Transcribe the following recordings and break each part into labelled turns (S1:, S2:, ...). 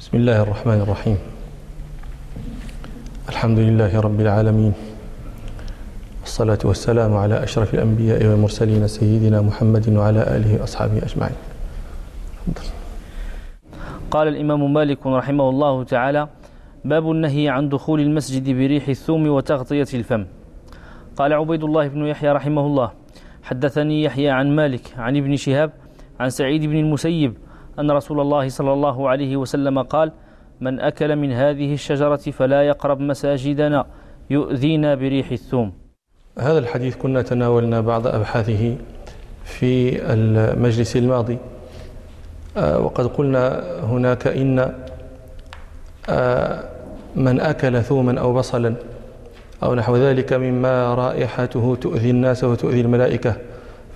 S1: بسم الله الرحمن الرحيم. الحمد لله رب العالمين. والصلاة والسلام على أشرف الأنبياء والمرسلين سيدنا محمد وعلى آله وأصحابه أجمعين.
S2: قال الإمام مالك رحمه الله تعالى باب النهي عن دخول المسجد بريح الثوم وتغطية الفم. قال عبيد الله بن يحيى رحمه الله حدثني يحيى عن مالك عن ابن شهاب عن سعيد بن المسيب أن رسول الله صلى الله عليه وسلم قال من أكل من هذه الشجرة فلا يقرب مساجدنا يؤذينا بريح الثوم.
S1: هذا الحديث كنا تناولنا بعض أبحاثه في المجلس الماضي. آه، وقد قلنا هناك إن آه، من أكل ثوما أو بصلا أو نحو ذلك مما رائحته تؤذي الناس وتؤذي الملائكة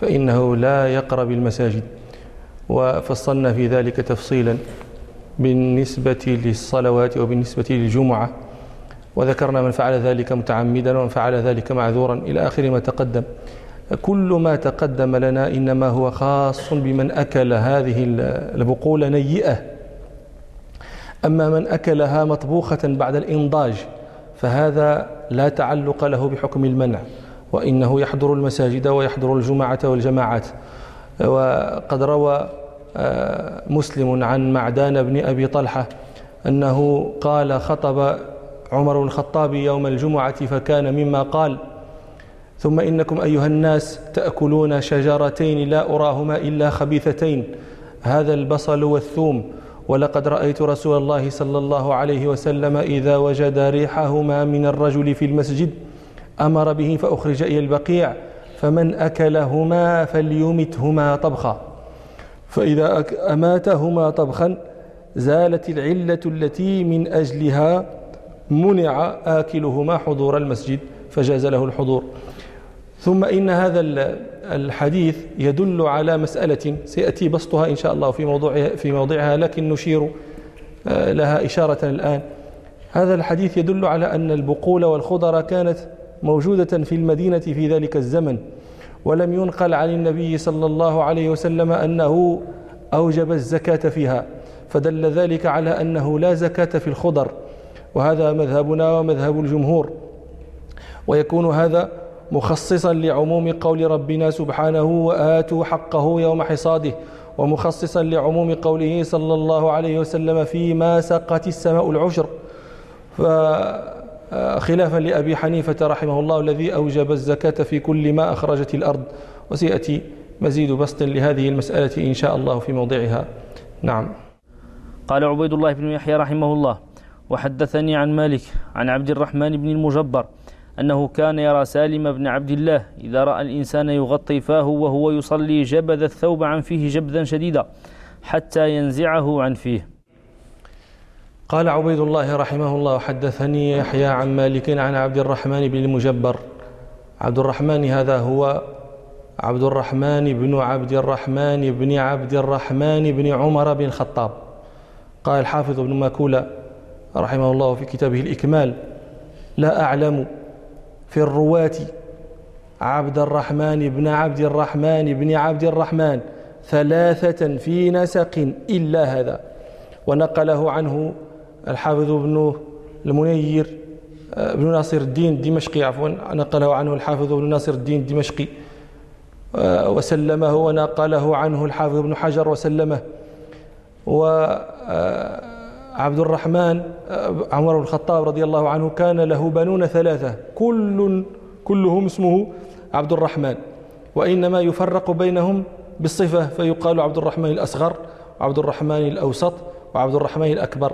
S1: فإنه لا يقرب المساجد. وفصلنا في ذلك تفصيلا بالنسبة للصلوات وبالنسبة للجمعة. وذكرنا من فعل ذلك متعمدا ومن فعل ذلك معذورا إلى آخر ما تقدم. كل ما تقدم لنا إنما هو خاص بمن أكل هذه البقول نيئة. أما من أكلها مطبوخة بعد الإنضاج فهذا لا تعلق له بحكم المنع وإنه يحضر المساجد ويحضر الجمعة والجماعات. وقد روى مسلم عن معدان بن أبي طلحة أنه قال خطب عمر الخطاب يوم الجمعة فكان مما قال ثم إنكم أيها الناس تأكلون شجرتين لا أراهما إلا خبيثتين هذا البصل والثوم ولقد رأيت رسول الله صلى الله عليه وسلم إذا وجد ريحهما من الرجل في المسجد أمر به فأخرج إلى البقيع فمن أكلهما فليمتهما طبخا. فإذا أماتهما طبخا زالت العلة التي من أجلها منع آكلهما حضور المسجد فجاز له الحضور. ثم إن هذا الحديث يدل على مسألة سيأتي بسطها إن شاء الله في موضوعها, في موضعها لكن نشير آه، لها إشارة الآن. هذا الحديث يدل على أن البقول والخضر كانت موجودة في المدينة في ذلك الزمن. ولم ينقل عن النبي صلى الله عليه وسلم أنه أوجب الزكاة فيها فدل ذلك على أنه لا زكاة في الخضر وهذا مذهبنا ومذهب الجمهور. ويكون هذا مخصصا لعموم قول ربنا سبحانه وآتوا حقه يوم حصاده ومخصصا لعموم قوله صلى الله عليه وسلم فيما سقت السماء العشر. فخلافا لأبي حنيفة رحمه الله الذي أوجب الزكاة في كل ما أخرجت الأرض وسيأتي مزيد بسط لهذه المسألة إن شاء الله في موضعها. نعم.
S2: قال عبيد الله بن يحيى رحمه الله وحدثني عن مالك عن عبد الرحمن بن المجبر أنه كان يرى سالم بن عبد الله إذا رأى الإنسان يغطي فاه وهو يصلي جبذ الثوب عن فيه جبذا شديدا حتى ينزعه عن فيه.
S1: قال عبيد الله رحمه الله حدثني يحيى عن مالك عن عبد الرحمن بن المجبر. عبد الرحمن هذا هو عبد الرحمن بن عبد الرحمن بن عبد الرحمن بن عمر بن الخطاب. قال الحافظ ابن ماكولة رحمه الله في كتابه الإكمال لا أعلم في الرواة عبد الرحمن بن عبد الرحمن بن عبد الرحمن ثلاثة في نسق إلا هذا. ونقله عنه الحافظ ابن المنير ابن ناصر الدين الدمشقي عفوا نقله عنه الحافظ ابن ناصر الدين الدمشقي وسلمه ونقله عنه الحافظ ابن حجر وسلمه. وعبد الرحمن عمر بن الخطاب رضي الله عنه كان له بنون ثلاثة كل كلهم اسمه عبد الرحمن. وإنما يفرق بينهم بالصفة فيقال عبد الرحمن الأصغر وعبد الرحمن الأوسط وعبد الرحمن الأكبر.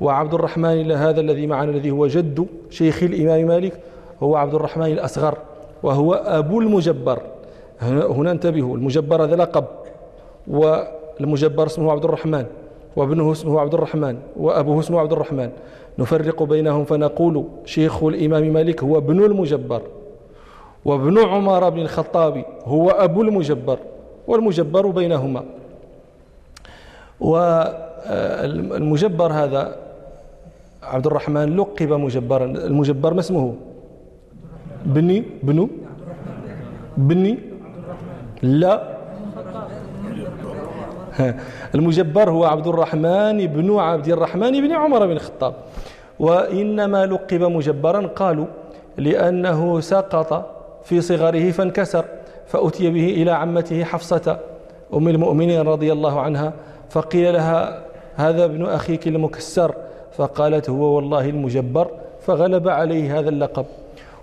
S1: وعبد الرحمن هذا الذي معنا الذي هو جد شيخ الإمام مالك هو عبد الرحمن الأصغر وهو أبو المجبر. هنا انتبهوا المجبر هذا لقب والمجبر اسمه عبد الرحمن وابنه اسمه عبد الرحمن وأبوه اسمه عبد الرحمن نفرق بينهم فنقول شيخ الإمام مالك هو ابن المجبر وابن عمر بن الخطاب هو أبو المجبر والمجبر بينهما. والمجبر هذا عبد الرحمن لقب مجبرا. المجبر ما اسمه؟ بني؟ بنو؟ بني؟ لا. المجبر هو عبد الرحمن بن عبد الرحمن بن عمر بن الخطاب. وإنما لقب مجبرا قالوا لأنه سقط في صغره فانكسر فأتي به إلى عمته حفصة أم المؤمنين رضي الله عنها فقيل لها هذا ابن أخيك المكسر. فقالت هو والله المجبر. فغلب عليه هذا اللقب.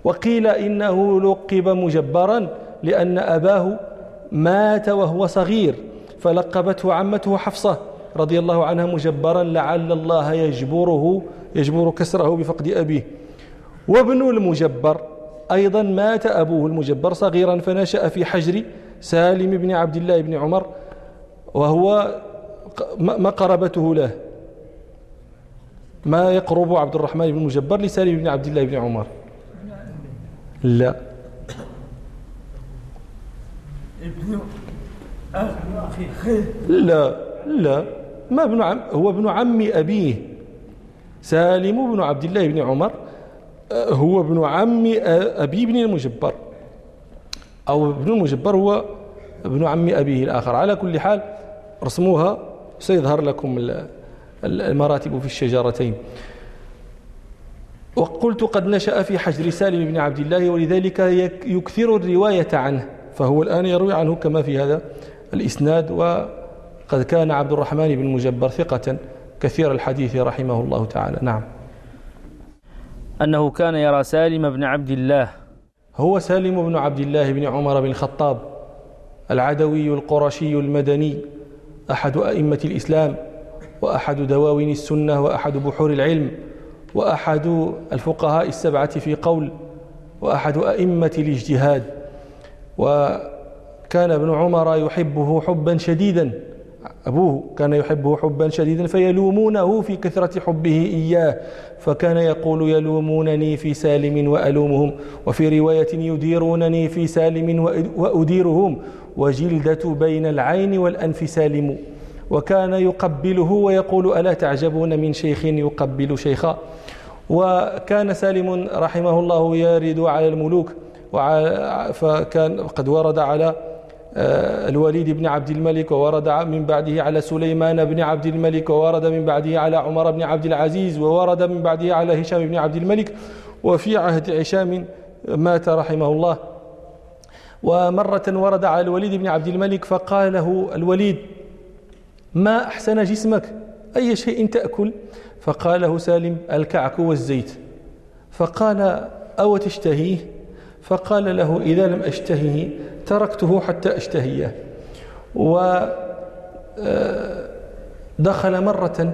S1: وقيل إنه لقب مجبرا لأن أباه مات وهو صغير فلقبته عمته حفصة رضي الله عنها مجبرا لعل الله يجبره يجبر كسره بفقد أبيه. وابن المجبر أيضا مات أبوه المجبر صغيرا فنشأ في حجر سالم بن عبد الله بن عمر وهو مقربته له. ما يقرب عبد الرحمن بن المجبر لسالم بن عبد الله بن عمر. لا. لا. لا. ما ابن عم هو ابن عم أبيه. سالم بن عبد الله بن عمر هو ابن عم أبي بن المجبر. أو ابن المجبر هو ابن عم أبيه الآخر. على كل حال رسموها سيظهر لكم المراتب في الشجرتين. وقلت قد نشأ في حجر سالم بن عبد الله ولذلك يكثر الرواية عنه فهو الآن يروي عنه كما في هذا الإسناد. وقد كان عبد الرحمن بن مجبر ثقة كثير الحديث رحمه الله تعالى. نعم.
S2: أنه كان يرى سالم بن عبد الله.
S1: هو سالم بن عبد الله بن عمر بن الخطاب العدوي القرشي المدني. أحد أئمة الإسلام وأحد دواوين السنة وأحد بحور العلم وأحد الفقهاء السبعة في قول وأحد أئمة الاجتهاد. وكان ابن عمر يحبه حبا شديدا. أبوه كان يحبه حبا شديدا فيلومونه في كثرة حبه إياه. فكان يقول يلومونني في سالم وألومهم وفي رواية يديرونني في سالم وأديرهم وجلدة بين العين والأنف سالم وكان يقبله ويقول ألا تعجبون من شيخ يقبل شيخا. وكان سالم رحمه الله يرد على الملوك فكان قد ورد على آه، الوليد بن عبد الملك وورد من بعده على سليمان بن عبد الملك وورد من بعده على عمر بن عبد العزيز وورد من بعده على هشام بن عبد الملك. وفي عهد هشام مات رحمه الله. ومرة ورد على الوليد بن عبد الملك فقال له الوليد ما أحسن جسمك؟ أي شيء تأكل؟ فقال له سالم الكعك والزيت. فقال أو تشتهيه؟ فقال له إذا لم أشتهيه تركته حتى أشتهيه. ودخل آه، مرة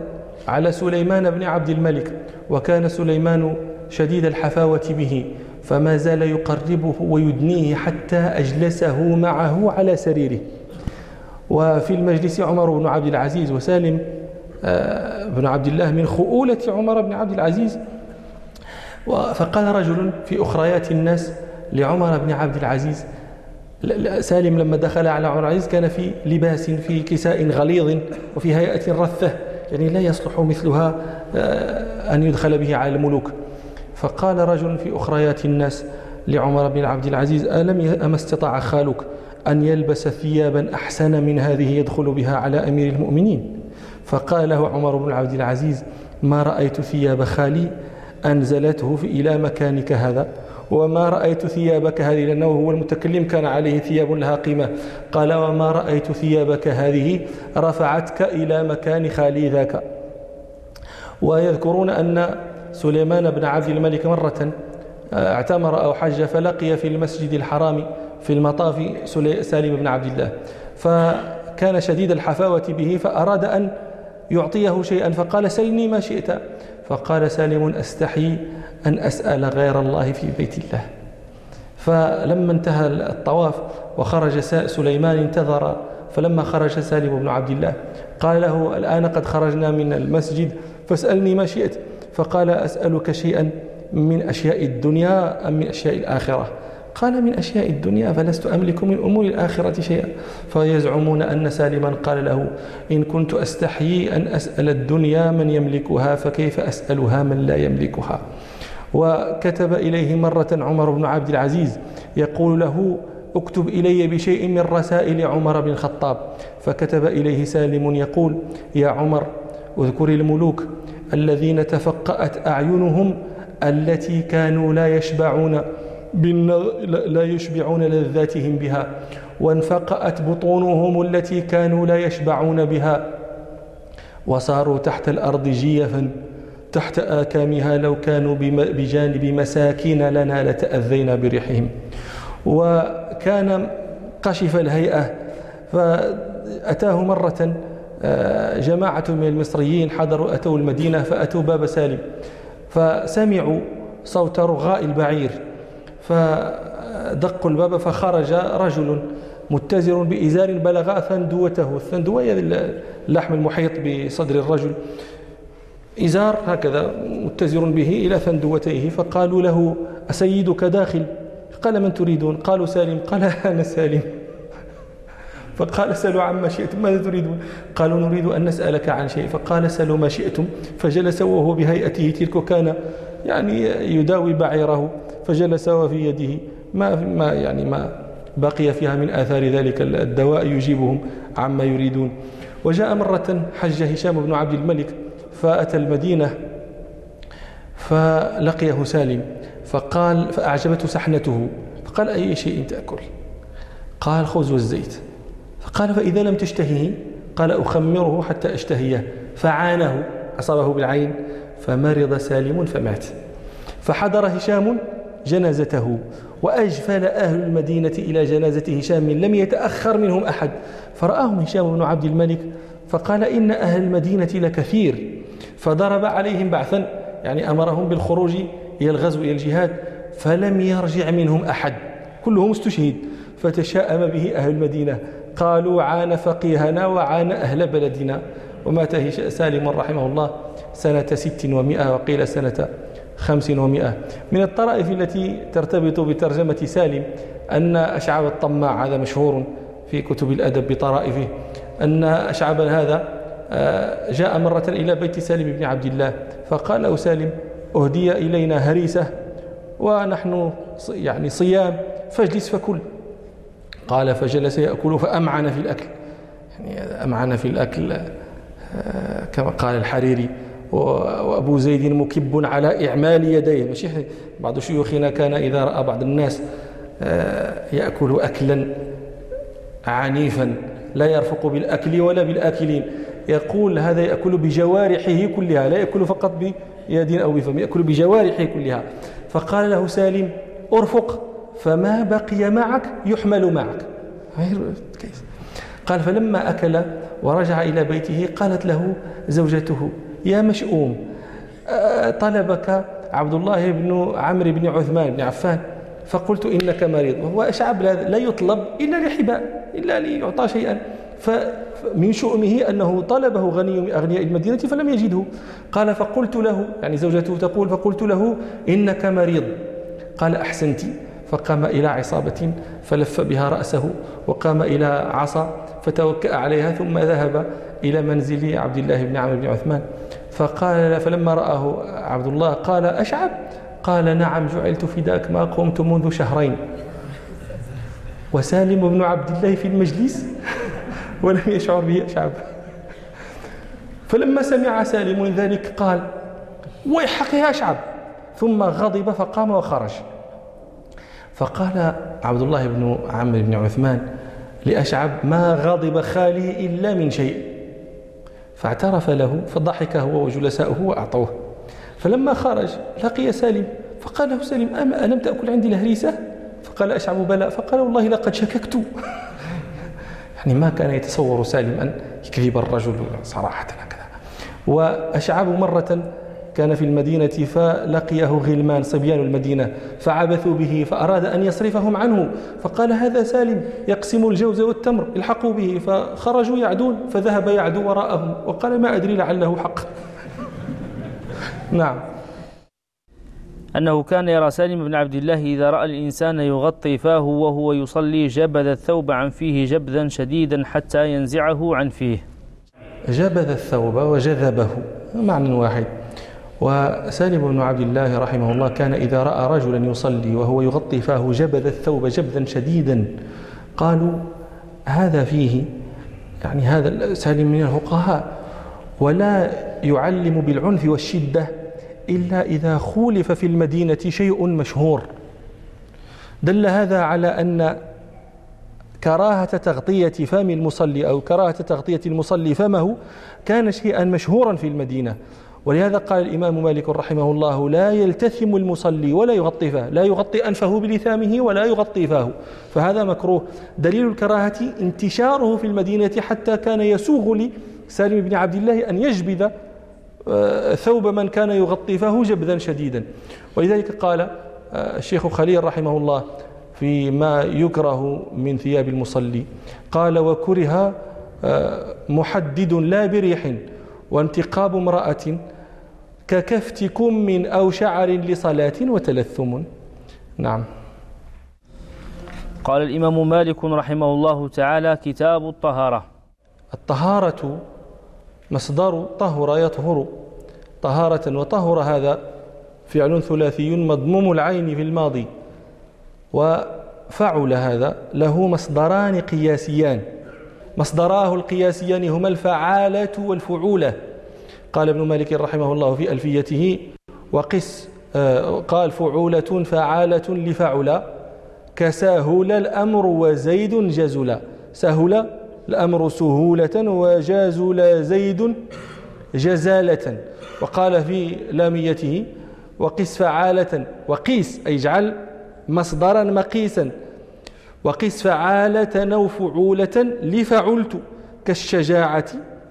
S1: على سليمان بن عبد الملك وكان سليمان شديد الحفاوة به. فما زال يقربه ويدنيه حتى أجلسه معه على سريره. وفي المجلس عمر بن عبد العزيز وسالم آه، بن عبد الله من خؤولة عمر بن عبد العزيز. فقال رجل في أخريات الناس لعمر بن عبد العزيز سالم لما دخل على عمر العزيز كان في لباس في كساء غليظ وفي هيئة رثة يعني لا يصلح مثلها آه، أن يدخل به على الملوك. فقال رجل في أخريات الناس لعمر بن عبد العزيز ألم أما استطاع خالك أن يلبس ثيابا أحسن من هذه يدخل بها على أمير المؤمنين؟ فقال له عمر بن عبد العزيز ما رأيت ثياب خالي أنزلته إلى مكانك هذا؟ وما رأيت ثيابك هذه؟ لأنه هو المتكلم كان عليه ثياب لها قيمة. قال وما رأيت ثيابك هذه؟ رفعتك إلى مكان خالي ذاك. ويذكرون أن سليمان بن عبد الملك مرة آه، اعتمر أو حج فلقي في المسجد الحرام في المطاف سالم بن عبد الله. فكان شديد الحفاوة به فأراد أن يعطيه شيئا فقال سلني ما شئت. فقال سالم أستحي أن أسأل غير الله في بيت الله. فلما انتهى الطواف وخرج سليمان انتظر فلما خرج سالم بن عبد الله قال له الآن قد خرجنا من المسجد فاسألني ما شئت. فقال أسألك شيئا من أشياء الدنيا أم من أشياء الآخرة؟ قال من أشياء الدنيا فلست أملك من أمور الآخرة شيئا. فيزعمون أن سالما قال له إن كنت أستحيي أن أسأل الدنيا من يملكها فكيف أسألها من لا يملكها؟ وكتب إليه مرة عمر بن عبد العزيز يقول له اكتب إلي بشيء من رسائل عمر بن الخطاب. فكتب إليه سالم يقول يا عمر اذكر الملوك الذين تفقأت أعينهم التي كانوا لا يشبعون لا يشبعون لذاتهم بها وانفقأت بطونهم التي كانوا لا يشبعون بها. وصاروا تحت الأرض جيفا تحت آكامها لو كانوا بجانب مساكين لنا لتأذينا بريحهم. وكان قشف الهيئة فأتاه مرة جماعة من المصريين حضروا أتوا المدينة فأتوا باب سالم. فسمعوا صوت رغاء البعير فدقوا الباب فخرج رجل متزر بإزار بلغ ثندوته. الثندوة هي اللحم المحيط بصدر الرجل. إزار هكذا متزر به إلى ثندوتيه فقالوا له أسيدك داخل؟ قال من تريدون؟ قالوا سالم. قال أنا سالم. فقال سلوا عما شئتم ماذا تريدون؟ قالوا نريد أن نسألك عن شيء. فقال سلوا ما شئتم فجلس وهو بهيئته تلك كان يعني يداوي بعيره فجلس وفي يده. ما ما يعني ما بقي فيها من آثار ذلك الدواء يجيبهم عما يريدون. وجاء مرة حج هشام بن عبد الملك فأتى المدينة فلقيه سالم فقال فأعجبته سحنته. فقال أي شيء تأكل؟ قال خبز والزيت فقال فإذا لم تشتهيه؟ قال أخمره حتى أشتهيه. فعانه أصابه بالعين فمرض سالم فمات. فحضر هشام جنازته وأجفل أهل المدينة إلى جنازة هشام لم يتأخر منهم أحد. فرآهم هشام بن عبد الملك فقال إن أهل المدينة لكثير. فضرب عليهم بعثا يعني أمرهم بالخروج إلى الغزو إلى الجهاد فلم يرجع منهم أحد. كلهم استشهد فتشاءم به أهل المدينة. قالوا عان فقيهنا وعان أهل بلدنا. ومات سالم رحمه الله سنة ست ومائة وقيل سنة خمس ومائة من الطرائف التي ترتبط بترجمة سالم أن أشعب الطماع هذا مشهور في كتب الأدب بطرائفه أن أشعب هذا آه، جاء مرة إلى بيت سالم بن عبد الله فقال له سالم أهدي إلينا هريسة ونحن يعني صيام فاجلس فكل. قال فجلس يأكل فأمعن في الأكل. يعني أمعن في الأكل آه، كما قال الحريري وأبو زيد مكب على إعمال يديه. ماشي؟ بعض شيوخنا كان إذا رأى بعض الناس آه، يأكل أكلا عنيفا لا يرفق بالأكل ولا بالآكلين. يقول هذا يأكل بجوارحه كلها لا يأكل فقط بيد أو بفم يأكل بجوارحه كلها. فقال له سالم أرفق. فما بقي معك يحمل معك. قال فلما أكل ورجع إلى بيته قالت له زوجته يا مشؤوم طلبك عبد الله بن عمرو بن عثمان بن عفان؟ فقلت إنك مريض. وهو أشعب لا يطلب إلا لحباء إلا ليعطى شيئا. فمن شؤمه أنه طلبه غني من أغنياء المدينة فلم يجده. قال فقلت له يعني زوجته تقول فقلت له إنك مريض. قال أحسنت. فقام إلى عصابة فلف بها رأسه وقام إلى عصا فتوكأ عليها ثم ذهب إلى منزل عبد الله بن عمرو بن عثمان. فقال فلما رآه عبد الله قال أشعب؟ قال نعم جعلت فداك ما قمت منذ شهرين. وسالم بن عبد الله في المجلس ولم يشعر به أشعب. فلما سمع سالم ذلك قال ويحك يا أشعب. ثم غضب فقام وخرج. فقال عبد الله بن عمرو بن عثمان لأشعب ما غضب خالي إلا من شيء. فاعترف له فضحك هو وجلساؤه وأعطوه. فلما خرج لقي سالم فقال له سالم أما ألم تأكل عندي الهريسة؟ فقال أشعب بلى. فقال والله لقد شككت. يعني ما كان يتصور سالم أن يكذب الرجل صراحة هكذا. وأشعب مرة كان في المدينة فلقيه غلمان صبيان المدينة فعبثوا به فأراد أن يصرفهم عنه فقال هذا سالم يقسم الجوز والتمر الحقوا به فخرجوا يعدون فذهب يعدو وراءهم وقال ما أدري لعله حق. نعم.
S2: أنه كان يرى سالم بن عبد الله إذا رأى الإنسان يغطي فاه وهو يصلي جبذ الثوب عن فيه جبذا شديدا حتى ينزعه عن فيه.
S1: جبذ الثوب وجذبه معنى واحد. وسالم بن عبد الله رحمه الله كان إذا رأى رجلا يصلي وهو يغطي فاه جبذ الثوب جبذا شديدا. قالوا هذا فيه يعني هذا سالم من الفقهاء ولا يعلم بالعنف والشدة إلا إذا خولف في المدينة شيء مشهور. دل هذا على أن كراهة تغطية فم المصلي أو كراهة تغطية المصلي فمه كان شيئا مشهورا في المدينة. ولهذا قال الإمام مالك رحمه الله لا يلتثم المصلي ولا يغطي فاه لا يغطي أنفه بلثامه ولا يغطي فاه فهذا مكروه. دليل الكراهة انتشاره في المدينة حتى كان يسوغ لسالم بن عبد الله أن يجبذ آه، ثوب من كان يغطي فاه جبذا شديدا. ولذلك قال آه، الشيخ خليل رحمه الله فيما يكره من ثياب المصلي قال وكره آه، محدد لا بريح. وانتقاب امرأة ككفت كم أو شعر لصلاة وتلثم. نعم.
S2: قال الإمام مالك رحمه الله تعالى كتاب الطهارة.
S1: الطهارة مصدر طهر يطهر. طهارة وطهر هذا فعل ثلاثي مضموم العين في الماضي. وفعل هذا له مصدران قياسيان. مصدراه القياسيان هما الفعالة والفعولة. قال ابن مالك رحمه الله في ألفيته وقس آه، قال فعولة فعالة لفعل كساهل الأمر وزيد جزل. سهل الأمر سهولة وجازل زيد جزالة. وقال في لاميته وقس فعالة وقيس أي اجعل مصدرا مقيسا. وقس فعالة أو فعولة لفعلت كالشجاعة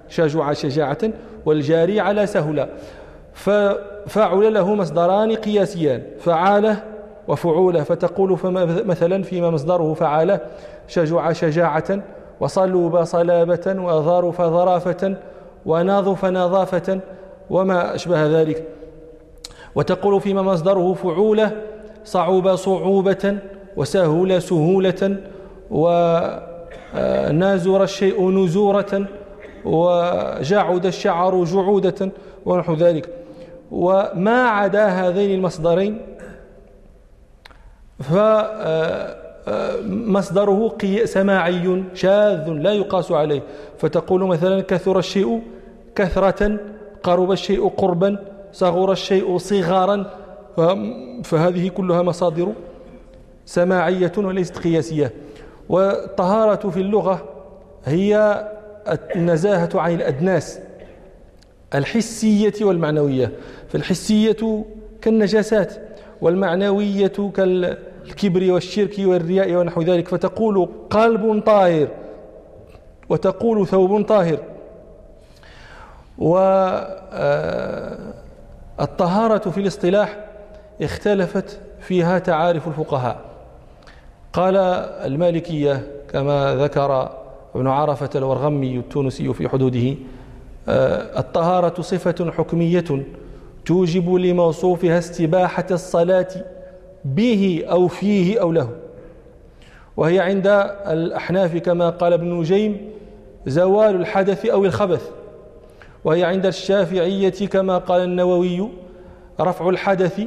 S1: شجع شجاعة والجاري على سهلة ففعل له مصدران قياسيان فعالة وفعولة. فتقول فما مثلا فيما مصدره فعالة شجع شجاعة وصلوب صلابة وظرف ظرافة وناظف نظافة وما أشبه ذلك. وتقول فيما مصدره فعولة صعوب صعوبة وسهول سهولة ونازر الشيء نزورة وجعد الشعر جعودة ونحو ذلك. وما عدا هذين المصدرين فمصدره سماعي شاذ لا يقاس عليه. فتقول مثلا كثر الشيء كثرة قرب الشيء قربا صغر الشيء صغارا فهذه كلها مصادر. سماعية وليست قياسية والطهارة في اللغة هي النزاهة عن الأدناس الحسية والمعنوية. فالحسية كالنجاسات والمعنوية كالكبر والشرك والرياء ونحو ذلك. فتقول قلب طاهر وتقول ثوب طاهر. والطهارة آه، في الاصطلاح اختلفت فيها تعارف الفقهاء. قال المالكية كما ذكر ابن عرفة الورغمي التونسي في حدوده آه، الطهارة صفة حكمية توجب لموصوفها استباحة الصلاة به أو فيه أو له. وهي عند الأحناف كما قال ابن نجيم زوال الحدث أو الخبث. وهي عند الشافعية كما قال النووي رفع الحدث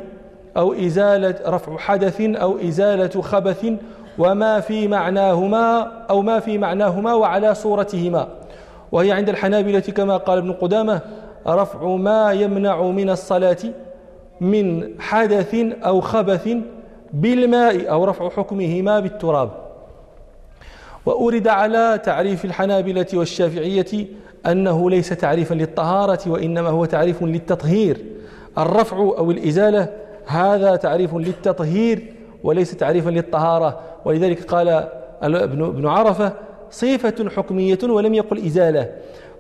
S1: أو إزالة رفع حدث أو إزالة خبث وما في معناهما أو ما في معناهما وعلى صورتهما. وهي عند الحنابلة كما قال ابن قدامة رفع ما يمنع من الصلاة من حدث أو خبث بالماء أو رفع حكمهما بالتراب. وأورد على تعريف الحنابلة والشافعية أنه ليس تعريفا للطهارة وإنما هو تعريف للتطهير. الرفع أو الإزالة هذا تعريف للتطهير وليس تعريفا للطهارة. ولذلك قال ابن عرفة صفة حكمية ولم يقل إزالة.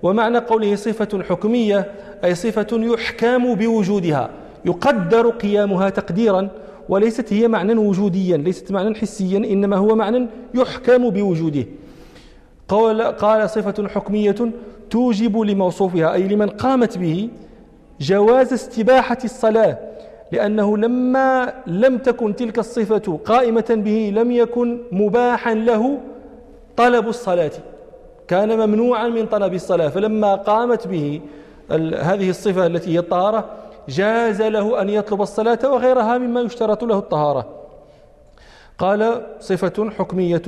S1: ومعنى قوله صفة حكمية أي صفة يحكم بوجودها يقدر قيامها تقديرا وليست هي معنى وجوديا ليست معنى حسيا إنما هو معنى يحكم بوجوده. قال, قال صفة حكمية توجب لموصوفها أي لمن قامت به جواز استباحة الصلاة. لأنه لما لم تكن تلك الصفة قائمة به لم يكن مباحا له طلب الصلاة. كان ممنوعا من طلب الصلاة. فلما قامت به هذه الصفة التي هي الطهارة جاز له أن يطلب الصلاة وغيرها مما يشترط له الطهارة. قال صفة حكمية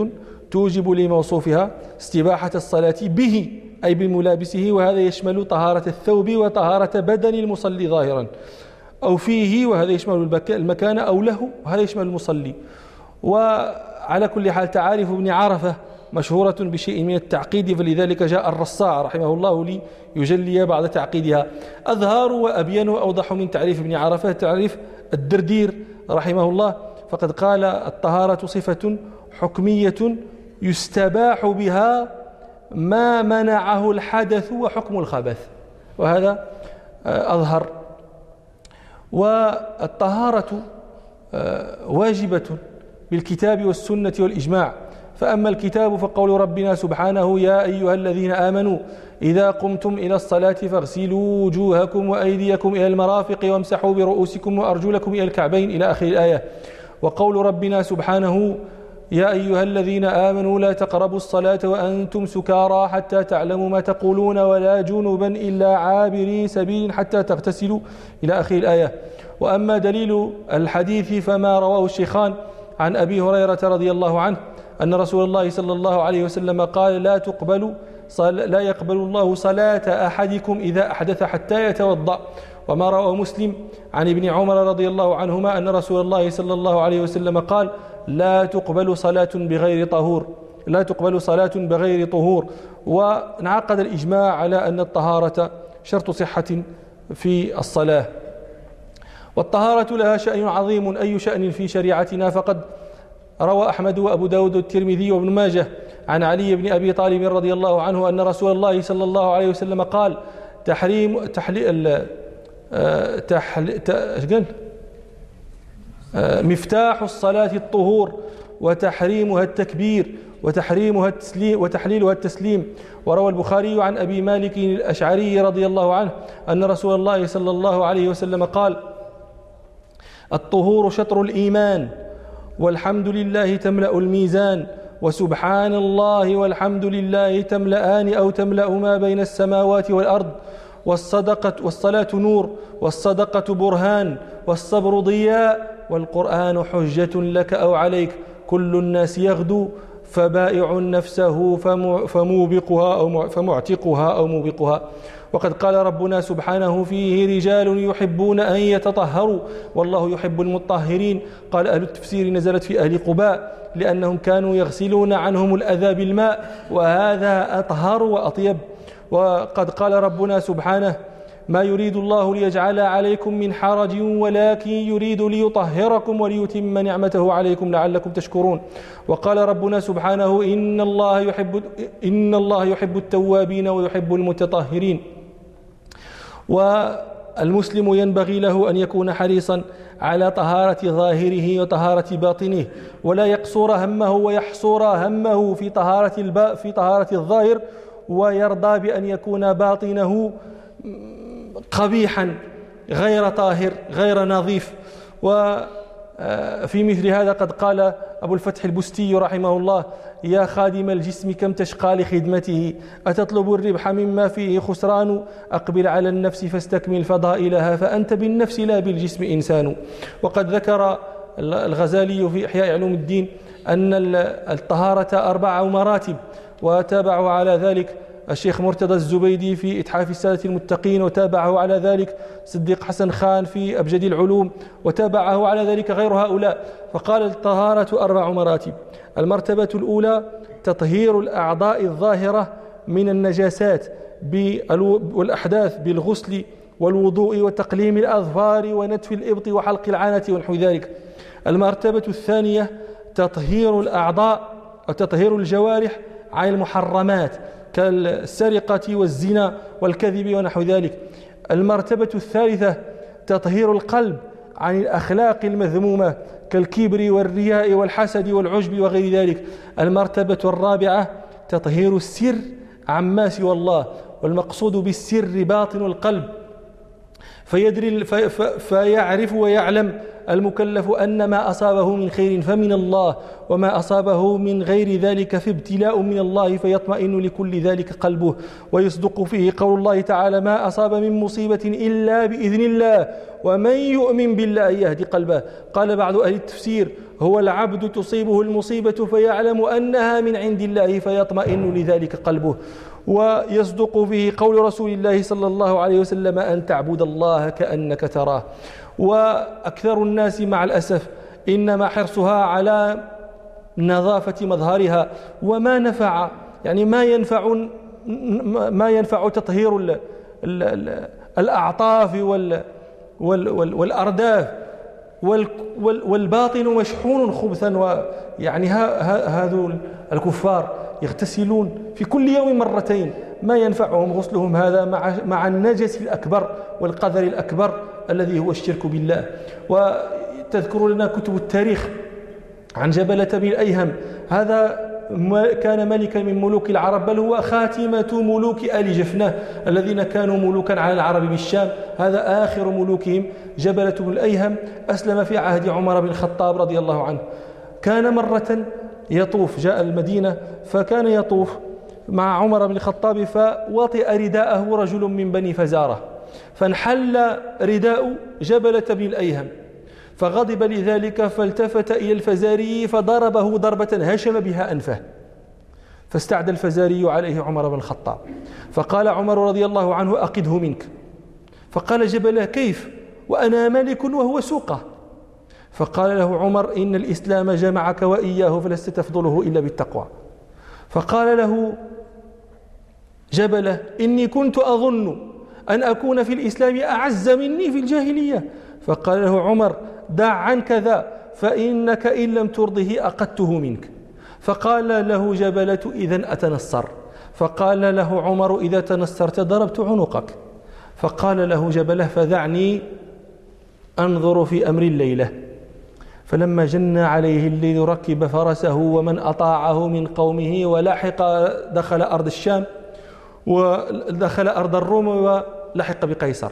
S1: توجب لموصوفها استباحة الصلاة به أي بملابسه وهذا يشمل طهارة الثوب وطهارة بدن المصلي ظاهرا. أو فيه وهذا يشمل المكان أو له وهذا يشمل المصلي. وعلى كل حال تعارف ابن عرفة مشهورة بشيء من التعقيد فلذلك جاء الرصاع رحمه الله ليجلي بعض تعقيدها. أظهر وأبين وأوضح من تعريف ابن عرفة تعريف الدردير رحمه الله. فقد قال الطهارة صفة حكمية يستباح بها ما منعه الحدث وحكم الخبث. وهذا آه، أظهر. والطهارة آه، واجبة بالكتاب والسنة والإجماع. فأما الكتاب فقول ربنا سبحانه يا أيها الذين آمنوا إذا قمتم إلى الصلاة فاغسلوا وجوهكم وأيديكم إلى المرافق وامسحوا برؤوسكم وأرجلكم إلى الكعبين. إلى آخر الآية. وقول ربنا سبحانه يا أيها الذين آمنوا لا تقربوا الصلاة وأنتم سكارى حتى تعلموا ما تقولون ولا جنبا إلا عابري سبيل حتى تغتسلوا. إلى آخر الآية. وأما دليل الحديث فما رواه الشيخان عن أبي هريرة رضي الله عنه أن رسول الله صلى الله عليه وسلم قال لا تقبل لا يقبل الله صلاة أحدكم إذا أحدث حتى يتوضأ. وما رواه مسلم عن ابن عمر رضي الله عنهما أن رسول الله صلى الله عليه وسلم قال لا تقبل صلاة بغير طهور لا تقبل صلاة بغير طهور. وانعقد الإجماع على أن الطهارة شرط صحة في الصلاة. والطهارة لها شأن عظيم أي شأن في شريعتنا؟ فقد روى أحمد وأبو داود الترمذي وابن ماجه عن علي بن أبي طالب رضي الله عنه أن رسول الله صلى الله عليه وسلم قال تحريم تحليل آه، تحليل مفتاح الصلاة الطهور وتحريمها التكبير وتحريمها التسليم وتحليلها التسليم. وروى البخاري عن أبي مالك الأشعري رضي الله عنه أن رسول الله صلى الله عليه وسلم قال الطهور شطر الإيمان والحمد لله تملأ الميزان وسبحان الله والحمد لله تملأان أو تملأ ما بين السماوات والأرض والصدقة والصلاة نور والصدقة برهان والصبر ضياء والقرآن حجة لك أو عليك. كل الناس يغدو فبائع نفسه فموبقها أو فمعتقها أو موبقها. وقد قال ربنا سبحانه فيه رجال يحبون أن يتطهروا والله يحب المطهرين. قال أهل التفسير نزلت في أهل قباء لأنهم كانوا يغسلون عنهم الأذى بالماء وهذا أطهر وأطيب. وقد قال ربنا سبحانه ما يريد الله ليجعل عليكم من حرج ولكن يريد ليطهركم وليتم نعمته عليكم لعلكم تشكرون. وقال ربنا سبحانه إن الله يحب إن الله يحب التوابين ويحب المتطهرين. والمسلم ينبغي له أن يكون حريصا على طهارة ظاهره وطهارة باطنه ولا يقصر همه ويحصر همه في طهارة الباء في طهارة الظاهر ويرضى بأن يكون باطنه قبيحا غير طاهر غير نظيف. وفي مثل هذا قد قال أبو الفتح البستي رحمه الله يا خادم الجسم كم تشقى لخدمته؟ أتطلب الربح مما فيه خسران؟ أقبل على النفس فاستكمل فضائلها فأنت بالنفس لا بالجسم إنسان. وقد ذكر الغزالي في إحياء علوم الدين أن الطهارة أربع مراتب وتابعوا على ذلك. الشيخ مرتضى الزبيدي في إتحاف السادة المتقين وتابعه على ذلك صديق حسن خان في أبجد العلوم وتابعه على ذلك غير هؤلاء. فقال الطهارة أربع مراتب. المرتبة الأولى تطهير الأعضاء الظاهرة من النجاسات والأحداث بالغسل والوضوء وتقليم الأظفار ونتف الإبط وحلق العانة ونحو ذلك. المرتبة الثانية تطهير الأعضاء وتطهير الجوارح عن المحرمات. كالسرقة والزنا والكذب ونحو ذلك. المرتبة الثالثة تطهير القلب عن الأخلاق المذمومة كالكبر والرياء والحسد والعجب وغير ذلك. المرتبة الرابعة تطهير السر عما سوى الله. والمقصود بالسر باطن القلب. فيدري فيعرف ويعلم المكلف أن ما أصابه من خير فمن الله وما أصابه من غير ذلك فابتلاء من الله فيطمئن لكل ذلك قلبه. ويصدق فيه قول الله تعالى ما أصاب من مصيبة إلا بإذن الله ومن يؤمن بالله يهدي قلبه. قال بعض أهل التفسير هو العبد تصيبه المصيبة فيعلم أنها من عند الله فيطمئن لذلك قلبه. ويصدق فيه قول رسول الله صلى الله عليه وسلم أن تعبد الله كأنك تراه. وأكثر الناس مع الأسف إنما حرصها على نظافة مظهرها وما نفع يعني ما ينفع ما ينفع تطهير ال ال ال الأعطاف وال وال وال والأرداف. وال والباطن مشحون خبثا ويعني هذو الكفار يغتسلون في كل يوم مرتين. ما ينفعهم غسلهم هذا مع مع النجس الأكبر والقدر الأكبر الذي هو الشرك بالله. وتذكر لنا كتب التاريخ عن جبلة بن الأيهم. هذا كان ملكا من ملوك العرب بل هو خاتمة ملوك آل جفنة الذين كانوا ملوكا على العرب بالشام. هذا آخر ملوكهم. جبلة بن الأيهم أسلم في عهد عمر بن الخطاب رضي الله عنه. كان مرة يطوف جاء المدينة فكان يطوف مع عمر بن الخطاب فوطئ رداءه رجل من بني فزارة فانحل رداء جبلة بن الأيهم فغضب لذلك فالتفت إلى الفزاري فضربه ضربة هشم بها أنفه فاستعدى الفزاري عليه عمر بن الخطاب فقال عمر رضي الله عنه أقده منك فقال جبله كيف؟ وأنا ملك وهو سوقه فقال له عمر إن الإسلام جمعك وإياه فلست تفضله إلا بالتقوى. فقال له جبله إني كنت أظن أن أكون في الإسلام أعز مني في الجاهلية. فقال له عمر دع عنك ذا فإنك إن لم ترضه أقدته منك. فقال له جبلة إذا أتنصر. فقال له عمر إذا تنصرت ضربت عنقك. فقال له جبلة فدعني أنظر في أمر الليلة. فلما جن عليه الليل ركب فرسه ومن أطاعه من قومه ولحق دخل أرض الشام ودخل أرض الروم ولحق بقيصر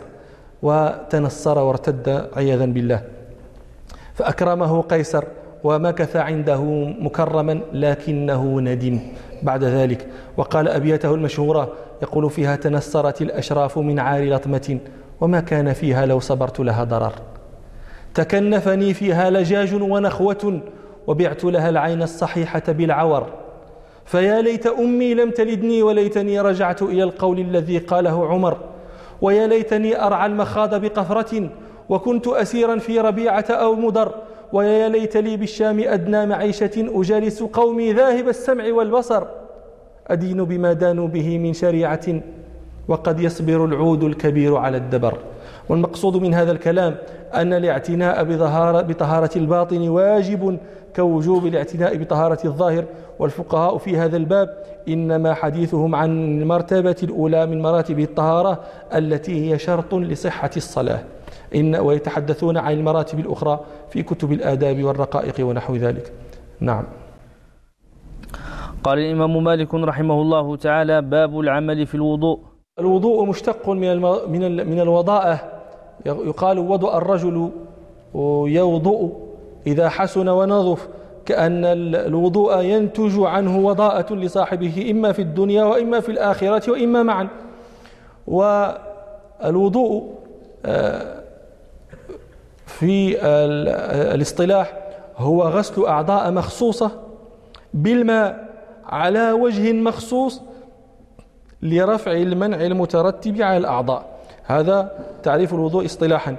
S1: وتنصر وارتد عياذا بالله. فأكرمه قيصر ومكث عنده مكرما لكنه ندم بعد ذلك. وقال أبيته المشهورة يقول فيها تنصرت الأشراف من عار لطمة وما كان فيها لو صبرت لها ضرر. تكنفني فيها لجاج ونخوة وبعت لها العين الصحيحة بالعور. فيا ليت أمي لم تلدني وليتني رجعت إلى القول الذي قاله عمر. ويا ليتني أرعى المخاض بقفرة وكنت أسيرا في ربيعة أو مدر ويا ليت لي بالشام أدنى معيشة أجالس قومي ذاهب السمع والبصر. أدين بما دانوا به من شريعة وقد يصبر العود الكبير على الدبر. والمقصود من هذا الكلام أن الاعتناء بطهارة الباطن واجب كوجوب الاعتناء بطهارة الظاهر. والفقهاء في هذا الباب إنما حديثهم عن المرتبة الأولى من مراتب الطهارة التي هي شرط لصحة الصلاة. إن ويتحدثون عن المراتب الأخرى في كتب الآداب والرقائق ونحو ذلك. نعم.
S2: قال الإمام مالك رحمه الله تعالى باب العمل في الوضوء.
S1: الوضوء مشتق من من من الوضاءة. يقال وضع الرجل يوضؤ إذا حسن ونظف كأن الوضوء ينتج عنه وضاءة لصاحبه إما في الدنيا وإما في الآخرة وإما معا. والوضوء آه، في الاصطلاح هو غسل أعضاء مخصوصة بالماء على وجه مخصوص لرفع المنع المترتب على الأعضاء. هذا تعريف الوضوء اصطلاحا.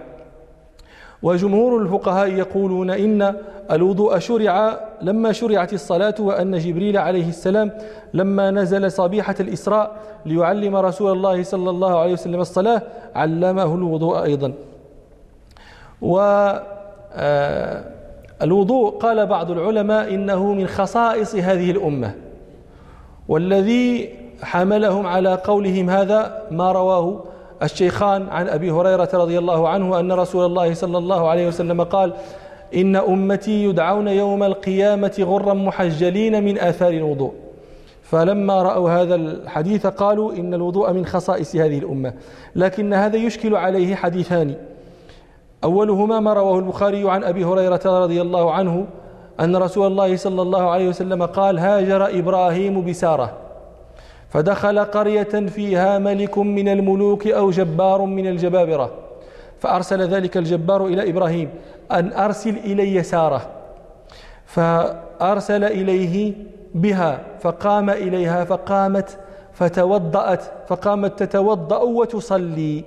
S1: وجمهور الفقهاء يقولون إن الوضوء شرع لما شرعت الصلاة وأن جبريل عليه السلام لما نزل صبيحة الإسراء ليعلم رسول الله صلى الله عليه وسلم الصلاة علمه الوضوء أيضا. والوضوء آه، قال بعض العلماء إنه من خصائص هذه الأمة. والذي حملهم على قولهم هذا ما رواه الشيخان عن أبي هريرة رضي الله عنه أن رسول الله صلى الله عليه وسلم قال إن أمتي يدعون يوم القيامة غرا محجلين من آثار الوضوء. فلما رأوا هذا الحديث قالوا إن الوضوء من خصائص هذه الأمة. لكن هذا يشكل عليه حديثان. أولهما ما رواه البخاري عن أبي هريرة رضي الله عنه أن رسول الله صلى الله عليه وسلم قال هاجر إبراهيم بسارة. فدخل قرية فيها ملك من الملوك أو جبار من الجبابرة فأرسل ذلك الجبار إلى إبراهيم أن أرسل إلي سارة. فأرسل إليه بها فقام إليها فقامت فتوضأت فقامت تتوضأ وتصلي.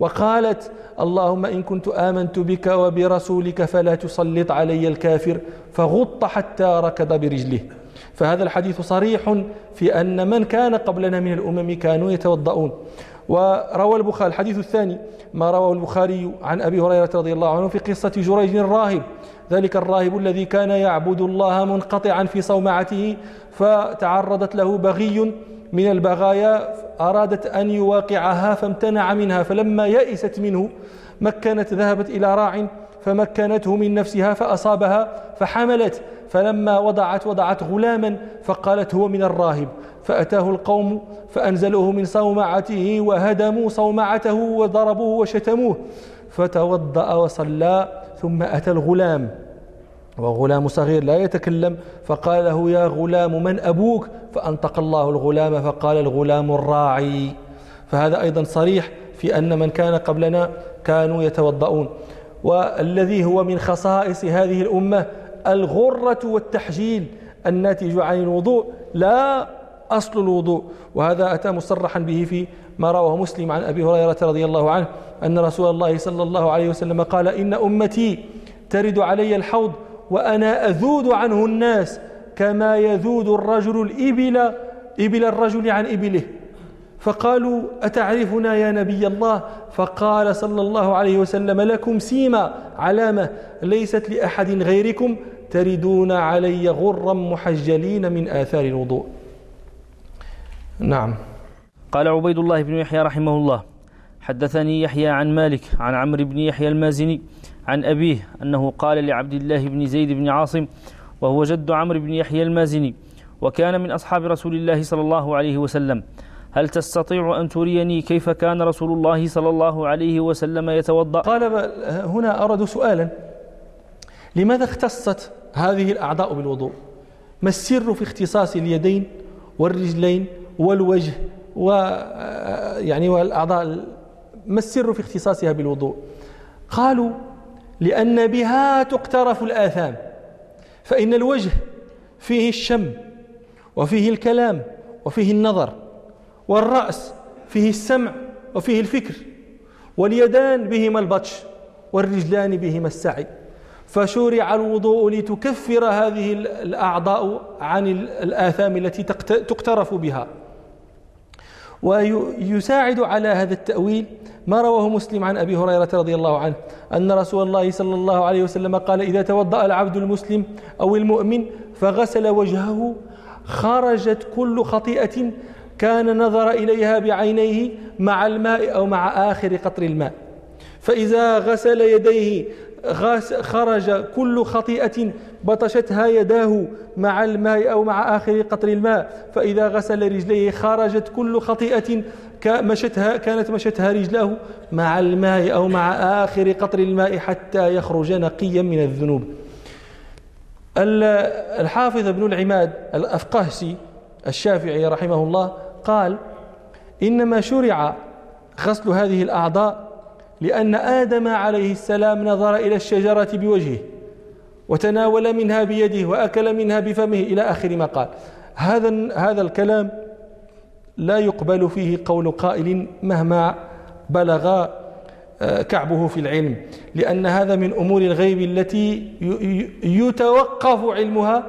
S1: وقالت اللهم إن كنت آمنت بك وبرسولك فلا تسلط علي الكافر فغط حتى ركض برجله. فهذا الحديث صريح في أن من كان قبلنا من الأمم كانوا يتوضؤون. وروى البخاري الحديث الثاني ما رواه البخاري عن أبي هريرة رضي الله عنه في قصة جريج الراهب. ذلك الراهب الذي كان يعبد الله منقطعا في صومعته فتعرضت له بغي من البغايا أرادت أن يواقعها فامتنع منها. فلما يئست منه مكنت ذهبت إلى راع فمكنته من نفسها فأصابها فحملت. فلما وضعت وضعت غلاما فقالت هو من الراهب فأتاه القوم فأنزلوه من صومعته وهدموا صومعته وضربوه وشتموه فتوضأ وصلى ثم أتى الغلام. وغلام صغير لا يتكلم فقال له يا غلام من أبوك؟ فأنطق الله الغلام فقال الغلام الراعي. فهذا أيضا صريح في أن من كان قبلنا كانوا يتوضؤون. والذي هو من خصائص هذه الأمة الغرة والتحجيل الناتج عن الوضوء لا أصل الوضوء. وهذا أتى مصرحا به في ما رواه مسلم عن أبي هريرة رضي الله عنه أن رسول الله صلى الله عليه وسلم قال إن أمتي ترد علي الحوض وأنا أذود عنه الناس كما يذود الرجل الإبل إبل الرجل عن إبله. فقالوا أتعرفنا يا نبي الله؟ فقال صلى الله عليه وسلم لكم سيما علامة ليست لأحد غيركم تردون علي غرا محجلين من آثار الوضوء. نعم.
S2: قال عبيد الله بن يحيى رحمه الله حدثني يحيى عن مالك عن عمرو بن يحيى المازني عن أبيه أنه قال لعبد الله بن زيد بن عاصم وهو جد عمرو بن يحيى المازني وكان من أصحاب رسول الله صلى الله عليه وسلم هل تستطيع أن تريني كيف كان رسول الله صلى الله عليه وسلم يتوضأ؟
S1: قال هنا أرد سؤالا لماذا اختصت هذه الأعضاء بالوضوء. ما السر في اختصاص اليدين والرجلين والوجه و يعني والأعضاء؟ ما السر في اختصاصها بالوضوء؟ قالوا لأن بها تقترف الآثام فإن الوجه فيه الشم وفيه الكلام وفيه النظر والرأس فيه السمع وفيه الفكر واليدان بهما البطش والرجلان بهما السعي. فشرع الوضوء لتكفر هذه الأعضاء عن الآثام التي تقترف بها. ويساعد على هذا التأويل ما رواه مسلم عن أبي هريرة رضي الله عنه أن رسول الله صلى الله عليه وسلم قال إذا توضأ العبد المسلم أو المؤمن فغسل وجهه خرجت كل خطيئة كان نظر إليها بعينيه مع الماء أو مع آخر قطر الماء. فإذا غسل يديه خرج كل خطيئة بطشتها يداه مع الماء أو مع آخر قطر الماء فإذا غسل رجليه خرجت كل خطيئة مشتها كانت مشتها رجلاه مع الماء أو مع آخر قطر الماء حتى يخرج نقيا من الذنوب. الحافظ ابن العماد الأفقهسي الشافعي رحمه الله قال إنما شرع غسل هذه الأعضاء لأن آدم عليه السلام نظر إلى الشجرة بوجهه وتناول منها بيده وأكل منها بفمه إلى آخر ما قال. هذا هذا الكلام لا يقبل فيه قول قائل مهما بلغ آه، كعبه في العلم لأن هذا من أمور الغيب التي يتوقف علمها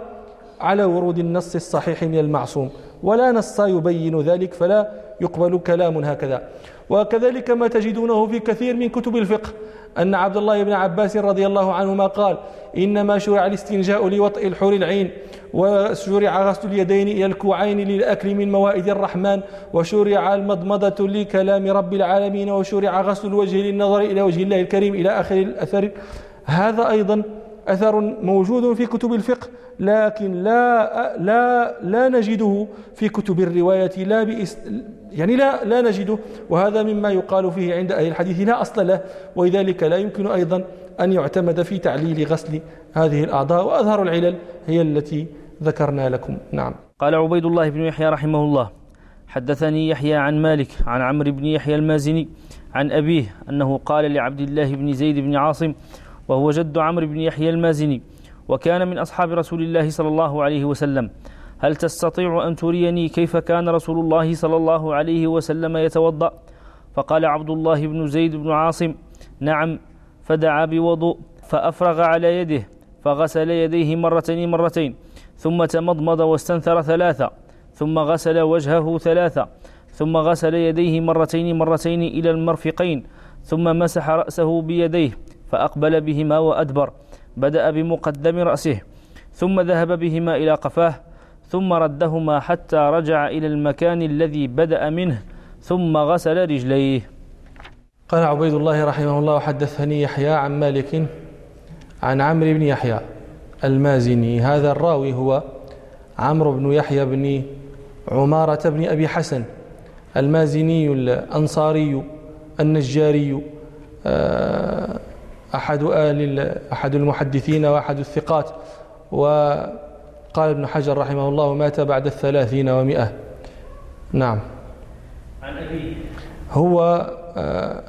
S1: على ورود النص الصحيح من المعصوم. ولا نص يبين ذلك فلا يقبل كلام هكذا. وكذلك ما تجدونه في كثير من كتب الفقه أن عبد الله بن عباس رضي الله عنهما قال إنما شرع الاستنجاء لوطئ الحور العين وشرع غسل اليدين إلى الكوعين للأكل من موائد الرحمن وشرع المضمضة لكلام رب العالمين وشرع غسل الوجه للنظر إلى وجه الله الكريم إلى آخر الأثر. هذا أيضا أثر موجود في كتب الفقه لكن لا لا لا نجده في كتب الرواية لا بإس يعني لا لا نجده وهذا مما يقال فيه عند أهل الحديث لا أصل له ولذلك لا يمكن أيضا أن يعتمد في تعليل غسل هذه الأعضاء وأظهر العلل هي التي ذكرنا لكم. نعم.
S2: قال عبيد الله بن يحيى رحمه الله حدثني يحيى عن مالك عن عمرو بن يحيى المازني عن أبيه أنه قال لعبد الله بن زيد بن عاصم وهو جد عمرو بن يحيى المازني وكان من أصحاب رسول الله صلى الله عليه وسلم. هل تستطيع أن تريني كيف كان رسول الله صلى الله عليه وسلم يتوضأ؟ فقال عبد الله بن زيد بن عاصم نعم. فدعا بوضوء فأفرغ على يده فغسل يديه مرتين مرتين ثم تمضمض واستنثر ثلاثة ثم غسل وجهه ثلاثة ثم غسل يديه مرتين مرتين إلى المرفقين ثم مسح رأسه بيديه. فأقبل بهما وأدبر بدأ بمقدم رأسه ثم ذهب بهما إلى قفاه ثم ردهما حتى رجع إلى المكان الذي بدأ منه ثم غسل رجليه.
S1: قال عبيد الله رحمه الله حدثني يحيى عن مالك عن عمرو بن يحيى المازني. هذا الراوي هو عمرو بن يحيى بن عمارة بن أبي حسن المازني الأنصاري النجاري آه، أحد آل أحد المحدثين وأحد الثقات. وقال ابن حجر رحمه الله مات بعد الثلاثين ومئة. نعم.
S2: عن أبي.
S1: هو آه،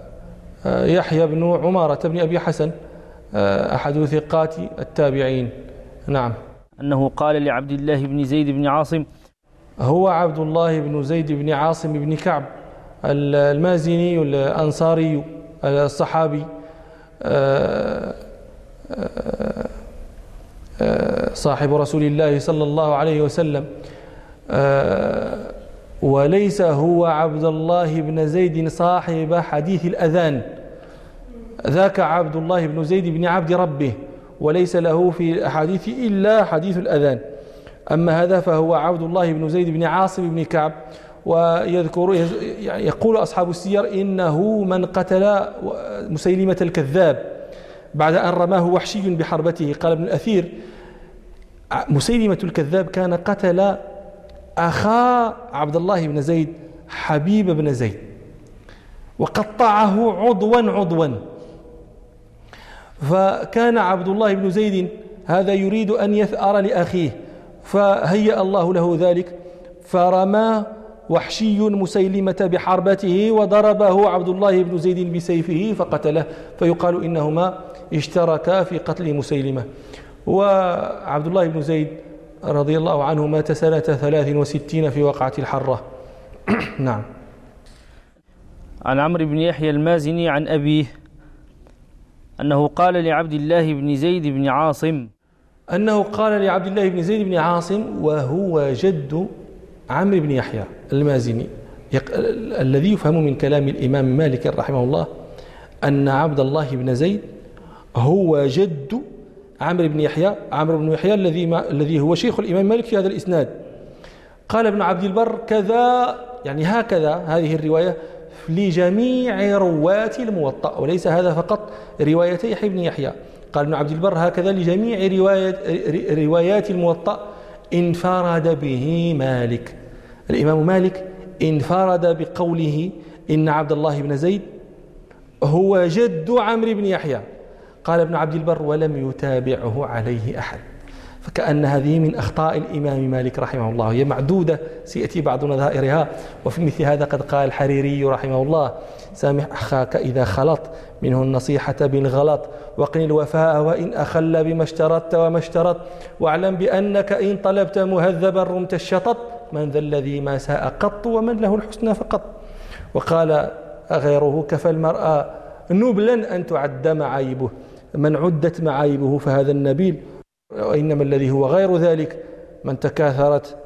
S1: آه، يحيى بن عمارة بن أبي حسن أحد ثقات التابعين. نعم.
S2: أنه قال لعبد الله بن زيد بن عاصم
S1: هو عبد الله بن زيد بن عاصم بن كعب المازني الأنصاري الصحابي. آه، آه، آه، صاحب رسول الله صلى الله عليه وسلم وليس هو عبد الله بن زيد صاحب حديث الأذان. ذاك عبد الله بن زيد بن عبد ربه وليس له في الأحاديث إلا حديث الأذان. أما هذا فهو عبد الله بن زيد بن عاصم بن كعب ويذكر يعني يقول أصحاب السير إنه من قتل مسيلمة الكذاب بعد أن رماه وحشي بحربته. قال ابن الأثير مسيلمة الكذاب كان قتل أخا عبد الله بن زيد حبيب بن زيد وقطعه عضوا عضوا. فكان عبد الله بن زيد هذا يريد أن يثأر لأخيه فهيأ الله له ذلك فرمى وحشي مسيلمة بحربته وضربه عبد الله بن زيد بسيفه فقتله فيقال إنهما اشتركا في قتل مسيلمة. وعبد الله بن زيد رضي الله عنه مات سنة ثلاث وستين في وقعة الحرة. نعم.
S2: عن عمرو بن يحيى المازني عن أبيه أنه قال لعبد الله بن زيد بن عاصم
S1: أنه قال لعبد الله بن زيد بن عاصم وهو جد عمرو بن يحيى المازني الذي يفهم من كلام الإمام مالك رحمه الله أن عبد الله بن زيد هو جد عمرو بن يحيى عمرو بن يحيى الذي الذي هو شيخ الإمام مالك في هذا الإسناد. قال ابن عبد البر كذا يعني هكذا هذه الرواية لجميع رواة الموطأ وليس هذا فقط روايتي يحيى بن يحيى. قال ابن عبد البر هكذا لجميع روايات روايات الموطأ انفرد به مالك. الإمام مالك انفرد بقوله إن عبد الله بن زيد هو جد عمرو بن يحيى. قال ابن عبد البر ولم يتابعه عليه أحد. فكأن هذه من أخطاء الإمام مالك رحمه الله هي معدودة سيأتي بعض نظائرها وفي مثل هذا قد قال الحريري رحمه الله سامح أخاك إذا خلط منه النصيحة بالغلط وقن الوفاء وإن أخل بما اشترطت وما اشترط واعلم بأنك إن طلبت مهذبا رمت الشطط من ذا الذي ما ساء قط ومن له الحسنى فقط. وقال غيره كفى المرأة نبلا أن تعد معايبه من عدت معايبه فهذا النبيل. وإنما الذي هو غير ذلك من تكاثرت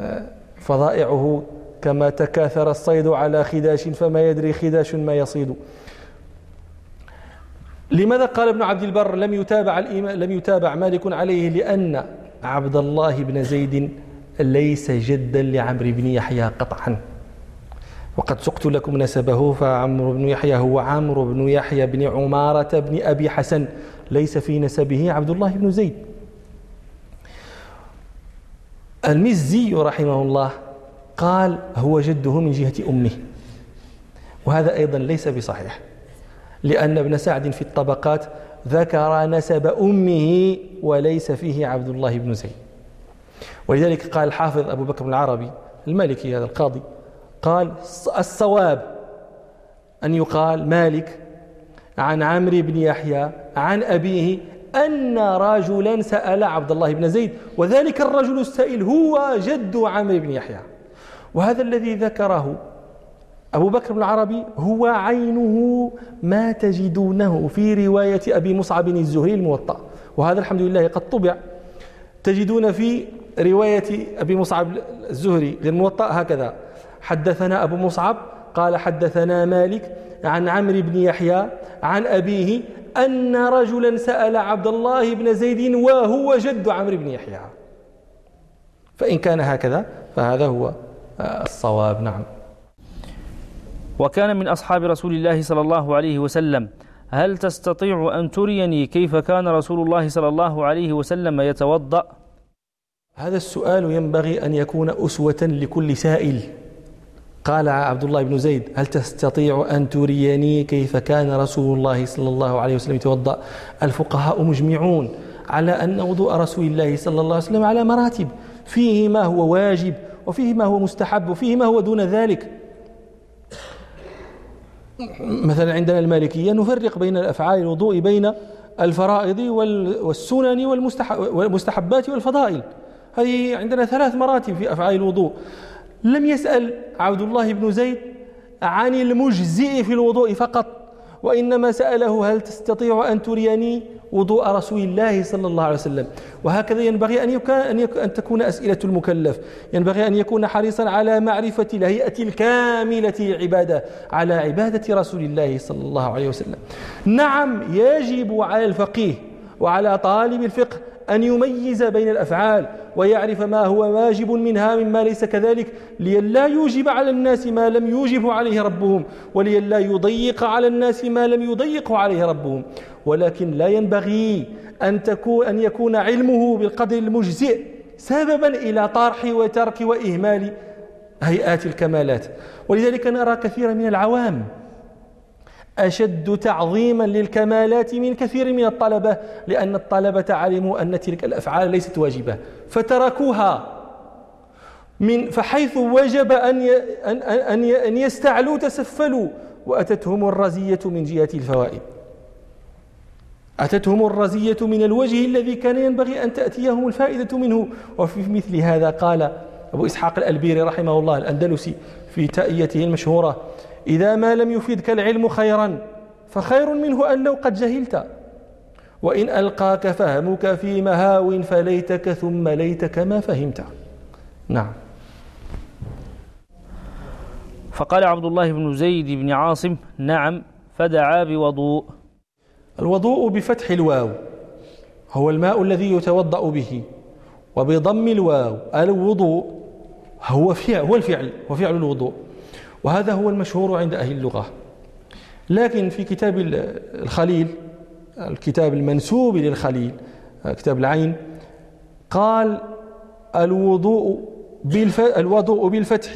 S1: آه، فضائعه كما تكاثر الصيد على خداش فما يدري خداش ما يصيد. لماذا قال ابن عبد البر لم يتابع لم يتابع مالك عليه؟ لأن عبد الله بن زيد ليس جدا لعمرو بن يحيى قطعا. وقد سقت لكم نسبه فعمرو بن يحيى هو عمرو بن يحيى بن عمارة بن أبي حسن ليس في نسبه عبد الله بن زيد. المزي رحمه الله قال هو جده من جهة أمه. وهذا أيضا ليس بصحيح. لأن ابن سعد في الطبقات ذكر نسب أمه وليس فيه عبد الله بن زيد. ولذلك قال الحافظ أبو بكر بن العربي المالكي هذا القاضي قال الصواب أن يقال مالك عن عمرو بن يحيى عن أبيه أن رجلا سأل عبد الله بن زيد وذلك الرجل السائل هو جد عمرو بن يحيى. وهذا الذي ذكره أبو بكر بن العربي هو عينه ما تجدونه في رواية أبي مصعب الزهري الموطأ. وهذا الحمد لله قد طبع. تجدون في رواية أبي مصعب الزهري للموطأ هكذا حدثنا أبو مصعب قال حدثنا مالك عن عمرو بن يحيى عن أبيه أن رجلا سأل عبد الله بن زيد وهو جد عمرو بن يحيى. فإن كان هكذا فهذا هو الصواب. نعم.
S2: وكان من أصحاب رسول الله صلى الله عليه وسلم هل تستطيع أن تريني كيف كان رسول الله صلى الله عليه وسلم يتوضأ؟
S1: هذا السؤال ينبغي أن يكون أسوة لكل سائل. قال عبد الله بن زيد هل تستطيع أن تريني كيف كان رسول الله صلى الله عليه وسلم يتوضأ؟ الفقهاء مجمعون على أن وضوء رسول الله صلى الله عليه وسلم على مراتب. فيه ما هو واجب وفيه ما هو مستحب وفيه ما هو دون ذلك. مثلا عندنا المالكية نفرق بين الأفعال الوضوء بين الفرائض والسنن والمستحبات والفضائل. هذه عندنا ثلاث مراتب في أفعال الوضوء. لم يسأل عبد الله بن زيد عن المجزئ في الوضوء فقط وإنما سأله هل تستطيع أن تريني وضوء رسول الله صلى الله عليه وسلم. وهكذا ينبغي أن, أن, أن تكون أسئلة المكلف. ينبغي أن يكون حريصا على معرفة الهيئة الكاملة للعبادة على عبادة رسول الله صلى الله عليه وسلم. نعم يجب على الفقيه وعلى طالب الفقه أن يميز بين الأفعال ويعرف ما هو واجب منها مما ليس كذلك لئلا يوجب على الناس ما لم يوجب عليه ربهم ولئلا يضيق على الناس ما لم يضيق عليه ربهم. ولكن لا ينبغي أن, تكون أن يكون علمه بالقدر المجزئ سببا إلى طرح وترك وإهمال هيئات الكمالات. ولذلك نرى كثيرا من العوام أشد تعظيما للكمالات من كثير من الطلبة لأن الطلبة علموا أن تلك الأفعال ليست واجبة فتركوها. من فحيث وجب أن أن أن يستعلوا تسفلوا. وأتتهم الرزية من جهة الفوائد. أتتهم الرزية من الوجه الذي كان ينبغي أن تأتيهم الفائدة منه. وفي مثل هذا قال أبو إسحاق الألبيري رحمه الله الأندلسي في تأيته المشهورة إذا ما لم يفيدك العلم خيرا فخير منه أن لو قد جهلت. وإن ألقاك فهمك في مهاو فليتك ثم ليتك ما فهمت. نعم.
S2: فقال عبد الله بن زيد بن عاصم نعم فدعا بوضوء.
S1: الوضوء بفتح الواو هو الماء الذي يتوضأ به. وبضم الواو الوضوء هو فعل هو الفعل وفعل الوضوء. وهذا هو المشهور عند أهل اللغة. لكن في كتاب الخليل الكتاب المنسوب للخليل كتاب العين قال الوضوء الوضوء بالفتح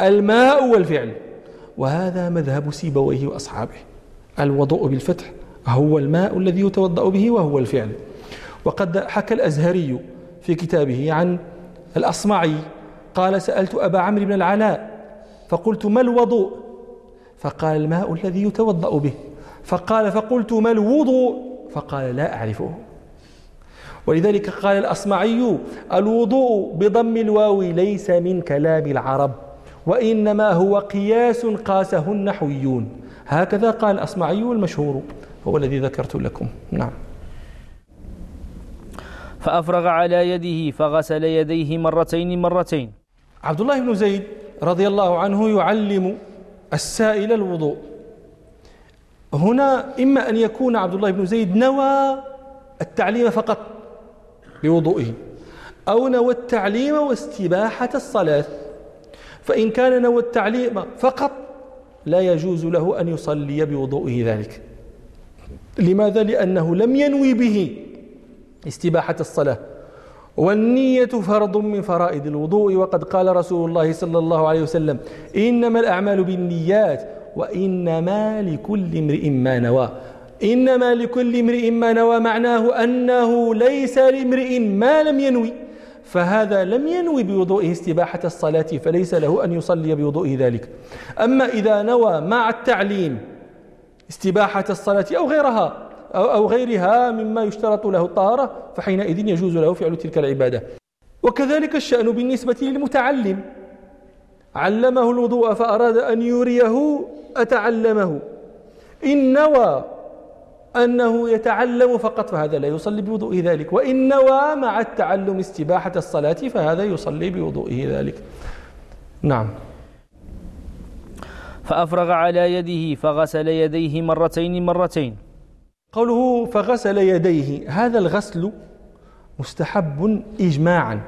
S1: الماء والفعل. وهذا مذهب سيبويه وأصحابه. الوضوء بالفتح هو الماء الذي يتوضأ به وهو الفعل. وقد حكى الأزهري في كتابه عن الأصمعي قال سألت أبا عمرو بن العلاء فقلت ما الوضوء؟ فقال الماء الذي يتوضأ به. فقال فقلت ما الوضوء؟ فقال لا أعرفه. ولذلك قال الأصمعي الوضوء بضم الواو ليس من كلام العرب وإنما هو قياس قاسه النحويون هكذا قال الأصمعي المشهور هو الذي ذكرت لكم. نعم.
S2: فأفرغ على يده فغسل يديه مرتين مرتين.
S1: عبد الله بن زيد رضي الله عنه يعلم السائل الوضوء. هنا إما أن يكون عبد الله بن زيد نوى التعليم فقط بوضوئه أو نوى التعليم واستباحة الصلاة. فإن كان نوى التعليم فقط لا يجوز له أن يصلي بوضوئه ذلك. لماذا؟ لأنه لم ينوي به استباحة الصلاة. والنية فرض من فرائض الوضوء. وقد قال رسول الله صلى الله عليه وسلم إنما الأعمال بالنيات وإنما لكل امرئ ما نوى. إنما لكل امرئ ما نوى معناه أنه ليس لامرئ ما لم ينوي. فهذا لم ينوي بوضوئه استباحة الصلاة فليس له أن يصلي بوضوئه ذلك. أما إذا نوى مع التعليم استباحة الصلاة أو غيرها أو غيرها مما يشترط له الطهارة فحينئذ يجوز له فعل تلك العبادة. وكذلك الشأن بالنسبة للمتعلم. علمه الوضوء فأراد أن يريه أتعلمه. إن نوى أنه يتعلم فقط فهذا لا يصلي بوضوء ذلك. وإن نوى مع التعلم استباحة الصلاة فهذا يصلي بوضوئه ذلك. نعم.
S2: فأفرغ على يده فغسل يديه مرتين مرتين.
S1: قوله فغسل يديه. هذا الغسل مستحب إجماعا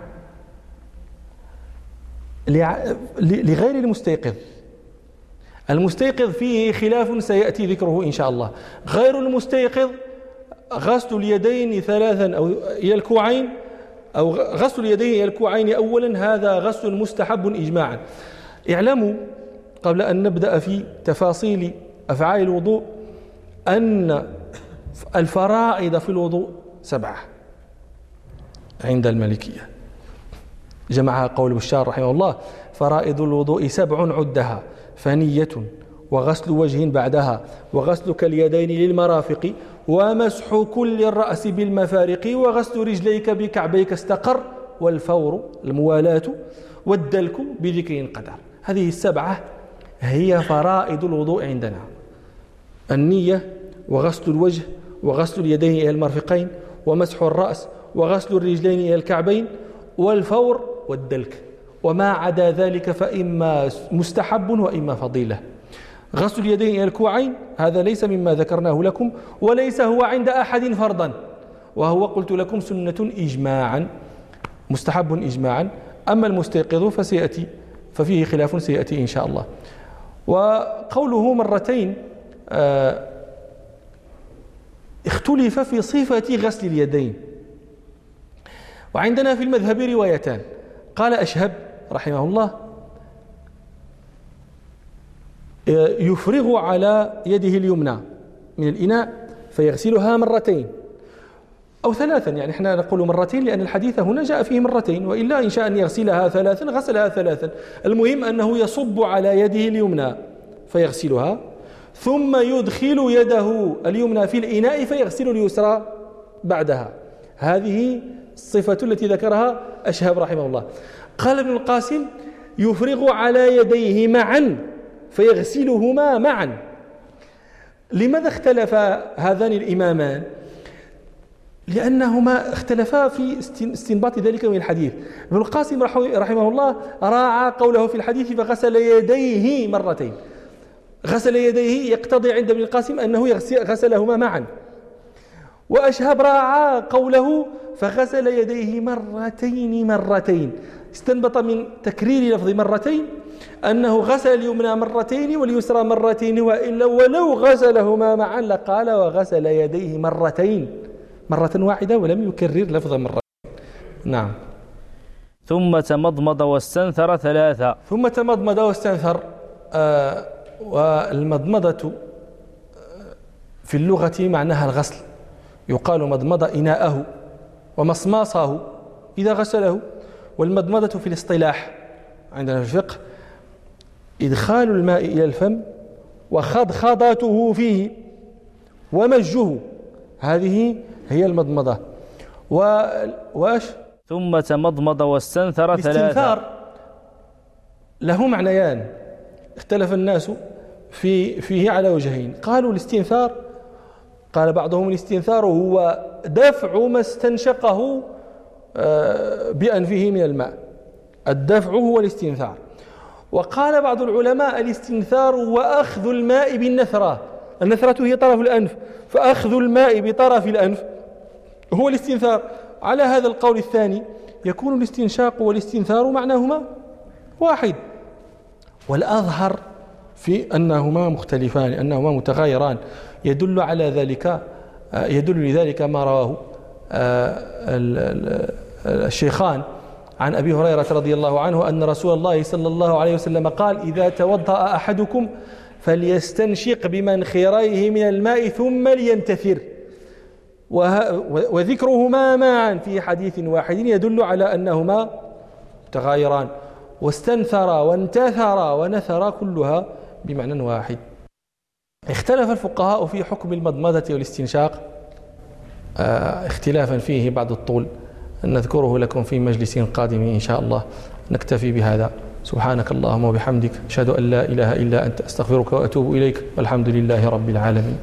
S1: لغير المستيقظ. المستيقظ فيه خلاف سيأتي ذكره إن شاء الله. غير المستيقظ غسل اليدين ثلاثا أو إلى الكوعين أو غسل اليدين إلى الكوعين أولا. هذا غسل مستحب إجماعا. اعلموا قبل أن نبدأ في تفاصيل أفعال الوضوء أن الفرائض في الوضوء سبعة عند المالكية. جمعها قول بشار رحمه الله فرائض الوضوء سبع عدها فنية وغسل وجه بعدها وغسل كاليدين للمرافق ومسح كل الرأس بالمفارق وغسل رجليك بكعبيك استقر والفور الموالاة والدلك بذكر قدر. هذه السبعة هي فرائض الوضوء عندنا. النية وغسل الوجه وغسل اليدين إلى المرفقين ومسح الرأس وغسل الرجلين إلى الكعبين والفور والدلك. وما عدا ذلك فإما مستحب وإما فضيلة. غسل اليدين إلى الكوعين هذا ليس مما ذكرناه لكم وليس هو عند أحد فرضا. وهو قلت لكم سنة إجماعا. مستحب إجماعا. أما المستيقظ فسيأتي ففيه خلاف سيأتي إن شاء الله. وقوله مرتين آه اختلف في صفة غسل اليدين. وعندنا في المذهب روايتان. قال أشهب رحمه الله يفرغ على يده اليمنى من الإناء فيغسلها مرتين. أو ثلاثا يعني إحنا نقول مرتين لأن الحديث هنا جاء فيه مرتين وإلا إن شاء أن يغسلها ثلاثا غسلها ثلاثا. المهم أنه يصب على يده اليمنى فيغسلها ثم يدخل يده اليمنى في الإناء فيغسل اليسرى بعدها. هذه الصفة التي ذكرها أشهب رحمه الله. قال ابن القاسم يفرغ على يديه معا فيغسلهما معا. لماذا اختلف هذان الإمامان؟ لأنهما اختلفا في استنباط ذلك من الحديث. ابن القاسم رحمه الله راعى قوله في الحديث فغسل يديه مرتين. غسل يديه يقتضي عند ابن القاسم أنه غسلهما معا. وأشهب راعى قوله فغسل يديه مرتين مرتين. استنبط من تكرير لفظ مرتين أنه غسل اليمنى مرتين واليسرى مرتين وإلا ولو غسلهما معا لقال وغسل يديه مرتين. مرة واحدة ولم يكرر لفظ مرتين. نعم.
S2: ثم تمضمض واستنثر ثلاثة.
S1: ثم تمضمض واستنثر آه والمضمضة في اللغة معناها الغسل. يقال مضمض إناءه ومصماصه إذا غسله. والمضمضة في الاصطلاح عندنا في الفقه إدخال الماء إلى الفم وخضخضته فيه ومجه هذه هي المضمضة. واش
S2: ثم تمضمض واستنثر ثلاثة.
S1: له معنيان. اختلف الناس في فيه على وجهين. قالوا الاستنثار قال بعضهم الاستنثار هو دفع ما استنشقه آه، بأنفه من الماء. الدفع هو الاستنثار. وقال بعض العلماء الاستنثار هو أخذ الماء بالنثرة. النثرة هي طرف الأنف فأخذ الماء بطرف الأنف هو الاستنثار. على هذا القول الثاني يكون الاستنشاق والاستنثار معناهما واحد. والأظهر في أنهما مختلفان أنهما متغايران. يدل على ذلك يدل لذلك ما رواه الشيخان عن أبي هريرة رضي الله عنه أن رسول الله صلى الله عليه وسلم قال إذا توضأ أحدكم فليستنشق بمنخريه من الماء ثم لينتثر. وذكرهما معا في حديث واحد يدل على أنهما تغايران واستنثر وانتثر ونثر كلها بمعنى واحد. اختلف الفقهاء في حكم المضمضة والاستنشاق. آه، اختلافا فيه بعد الطول. نذكره لكم في مجلس قادم إن شاء الله. نكتفي بهذا. سبحانك اللهم وبحمدك. أشهد أن لا إله إلا أنت. أستغفرك وأتوب إليك. والحمد لله رب العالمين.